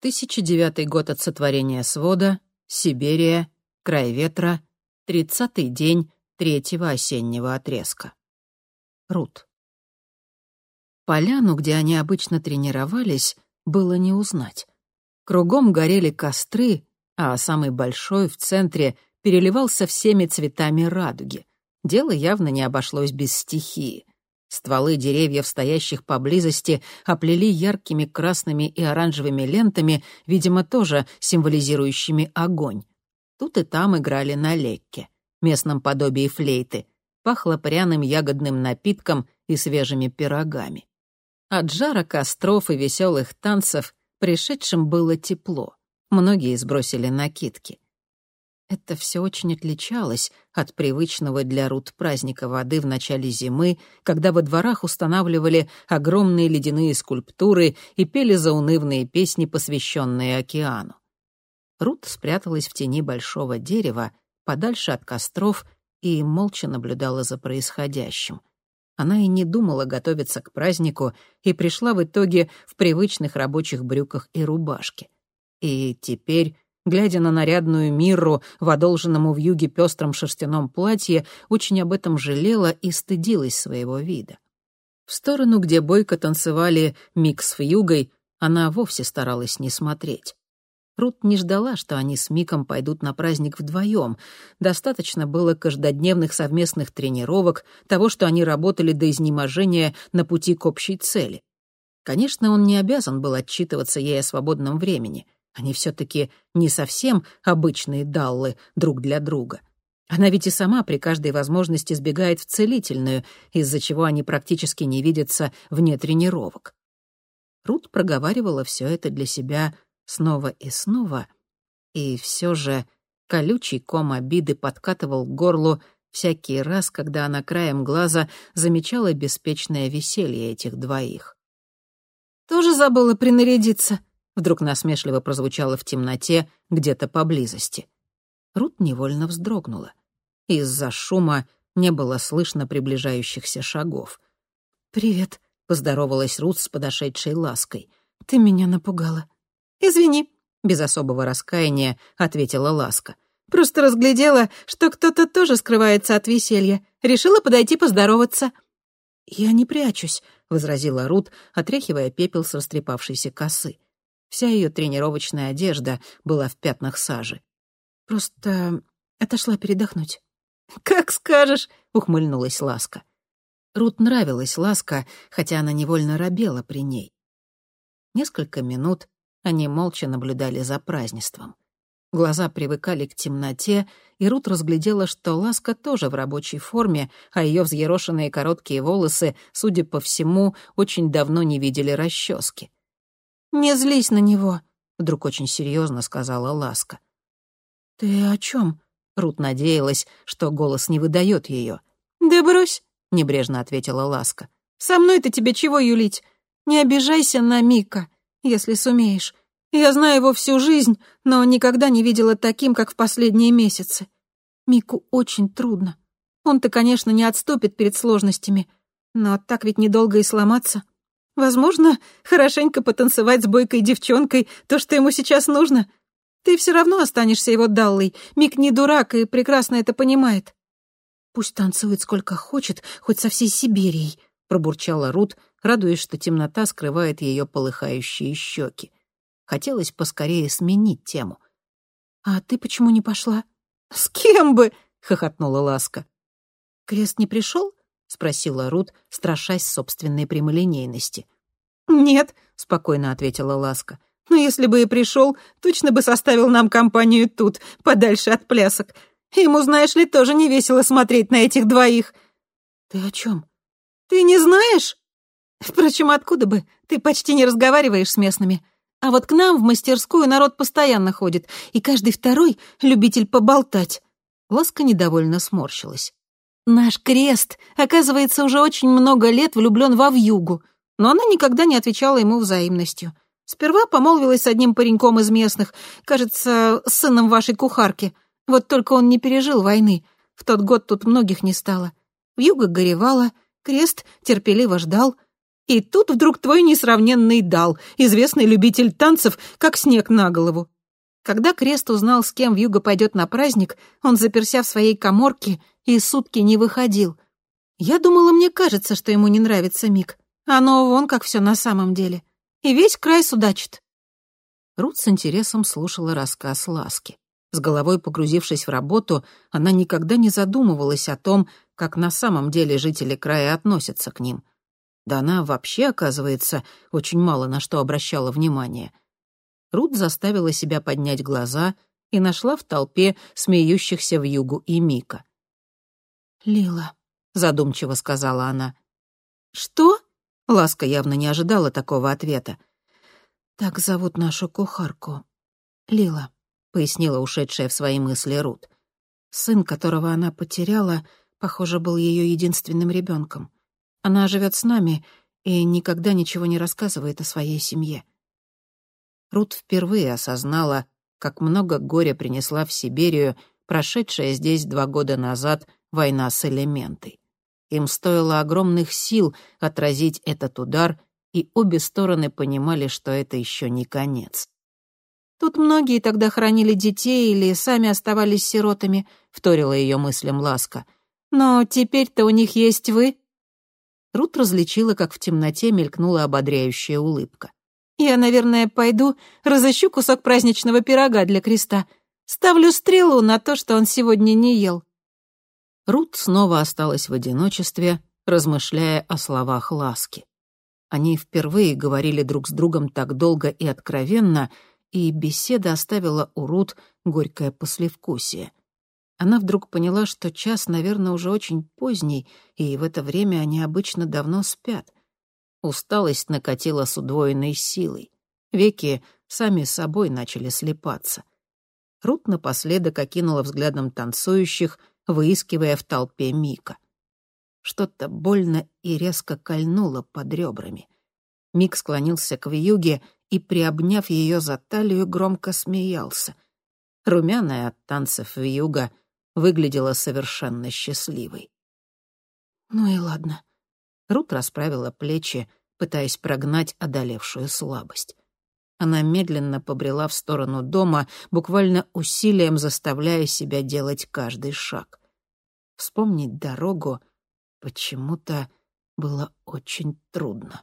1009 год от сотворения свода, Сибирия, край ветра, тридцатый день третьего осеннего отрезка. Рут. Поляну, где они обычно тренировались, было не узнать. Кругом горели костры, а самый большой в центре переливался всеми цветами радуги. Дело явно не обошлось без стихии. Стволы деревьев, стоящих поблизости, оплели яркими красными и оранжевыми лентами, видимо, тоже символизирующими огонь. Тут и там играли на лекке, местном подобии флейты. Пахло пряным ягодным напитком и свежими пирогами. От жара костров и веселых танцев пришедшим было тепло. Многие сбросили накидки. Это все очень отличалось от привычного для Рут праздника воды в начале зимы, когда во дворах устанавливали огромные ледяные скульптуры и пели заунывные песни, посвященные океану. Рут спряталась в тени большого дерева, подальше от костров, и молча наблюдала за происходящим. Она и не думала готовиться к празднику и пришла в итоге в привычных рабочих брюках и рубашке. И теперь глядя на нарядную Мирру в одолженном в юге пестром шерстяном платье, очень об этом жалела и стыдилась своего вида. В сторону, где бойко танцевали Мик с Фьюгой, она вовсе старалась не смотреть. Рут не ждала, что они с Миком пойдут на праздник вдвоем. Достаточно было каждодневных совместных тренировок, того, что они работали до изнеможения на пути к общей цели. Конечно, он не обязан был отчитываться ей о свободном времени — они все-таки не совсем обычные даллы друг для друга. Она ведь и сама при каждой возможности сбегает в целительную, из-за чего они практически не видятся вне тренировок. Рут проговаривала все это для себя снова и снова, и все же колючий ком обиды подкатывал к горлу всякий раз, когда она краем глаза замечала беспечное веселье этих двоих. «Тоже забыла принарядиться?» Вдруг насмешливо прозвучало в темноте где-то поблизости. Рут невольно вздрогнула. Из-за шума не было слышно приближающихся шагов. «Привет», — поздоровалась Рут с подошедшей лаской. «Ты меня напугала». «Извини», — без особого раскаяния ответила ласка. «Просто разглядела, что кто-то тоже скрывается от веселья. Решила подойти поздороваться». «Я не прячусь», — возразила Рут, отряхивая пепел с растрепавшейся косы. Вся ее тренировочная одежда была в пятнах сажи. Просто отошла передохнуть. «Как скажешь», — ухмыльнулась Ласка. Рут нравилась Ласка, хотя она невольно робела при ней. Несколько минут они молча наблюдали за празднеством. Глаза привыкали к темноте, и Рут разглядела, что Ласка тоже в рабочей форме, а ее взъерошенные короткие волосы, судя по всему, очень давно не видели расчески. «Не злись на него», — вдруг очень серьезно сказала Ласка. «Ты о чем? Рут надеялась, что голос не выдает ее. «Да брось», — небрежно ответила Ласка. «Со мной-то тебе чего юлить? Не обижайся на Мика, если сумеешь. Я знаю его всю жизнь, но никогда не видела таким, как в последние месяцы. Мику очень трудно. Он-то, конечно, не отступит перед сложностями, но так ведь недолго и сломаться. Возможно, хорошенько потанцевать с бойкой девчонкой — то, что ему сейчас нужно. Ты все равно останешься его даллой. Мик не дурак и прекрасно это понимает. Пусть танцует сколько хочет, хоть со всей Сибирией, пробурчала Рут, радуясь, что темнота скрывает ее полыхающие щеки. Хотелось поскорее сменить тему. «А ты почему не пошла?» «С кем бы?» — хохотнула Ласка. «Крест не пришел?» — спросила Рут, страшась собственной прямолинейности. «Нет», — спокойно ответила Ласка. «Но если бы и пришел, точно бы составил нам компанию тут, подальше от плясок. Ему, знаешь ли, тоже не весело смотреть на этих двоих». «Ты о чем? «Ты не знаешь?» «Впрочем, откуда бы? Ты почти не разговариваешь с местными. А вот к нам в мастерскую народ постоянно ходит, и каждый второй — любитель поболтать». Ласка недовольно сморщилась. Наш крест, оказывается, уже очень много лет влюблен во вьюгу, но она никогда не отвечала ему взаимностью. Сперва помолвилась с одним пареньком из местных, кажется, сыном вашей кухарки. Вот только он не пережил войны. В тот год тут многих не стало. Вьюга горевала, крест терпеливо ждал. И тут вдруг твой несравненный дал, известный любитель танцев, как снег на голову. Когда Крест узнал, с кем Вьюга пойдет на праздник, он заперся в своей коморке и сутки не выходил. Я думала, мне кажется, что ему не нравится Мик. Оно вон как все на самом деле. И весь край судачит. Рут с интересом слушала рассказ Ласки. С головой погрузившись в работу, она никогда не задумывалась о том, как на самом деле жители края относятся к ним. Да она вообще, оказывается, очень мало на что обращала внимание — Рут заставила себя поднять глаза и нашла в толпе смеющихся в югу и Мика. «Лила», — задумчиво сказала она. «Что?» — Ласка явно не ожидала такого ответа. «Так зовут нашу кухарку. Лила», — пояснила ушедшая в свои мысли Рут. «Сын, которого она потеряла, похоже, был ее единственным ребенком. Она живет с нами и никогда ничего не рассказывает о своей семье. Рут впервые осознала, как много горя принесла в Сибирию прошедшая здесь два года назад война с элементой. Им стоило огромных сил отразить этот удар, и обе стороны понимали, что это еще не конец. «Тут многие тогда хранили детей или сами оставались сиротами», — вторила ее мыслям Ласка. «Но теперь-то у них есть вы». Рут различила, как в темноте мелькнула ободряющая улыбка. Я, наверное, пойду разыщу кусок праздничного пирога для креста. Ставлю стрелу на то, что он сегодня не ел». Рут снова осталась в одиночестве, размышляя о словах ласки. Они впервые говорили друг с другом так долго и откровенно, и беседа оставила у Рут горькое послевкусие. Она вдруг поняла, что час, наверное, уже очень поздний, и в это время они обычно давно спят. Усталость накатила с удвоенной силой. Веки сами собой начали слепаться. Рут напоследок окинула взглядом танцующих, выискивая в толпе Мика. Что-то больно и резко кольнуло под ребрами. Мик склонился к вьюге и, приобняв ее за талию, громко смеялся. Румяная от танцев вьюга выглядела совершенно счастливой. «Ну и ладно», Рут расправила плечи, пытаясь прогнать одолевшую слабость. Она медленно побрела в сторону дома, буквально усилием заставляя себя делать каждый шаг. Вспомнить дорогу почему-то было очень трудно.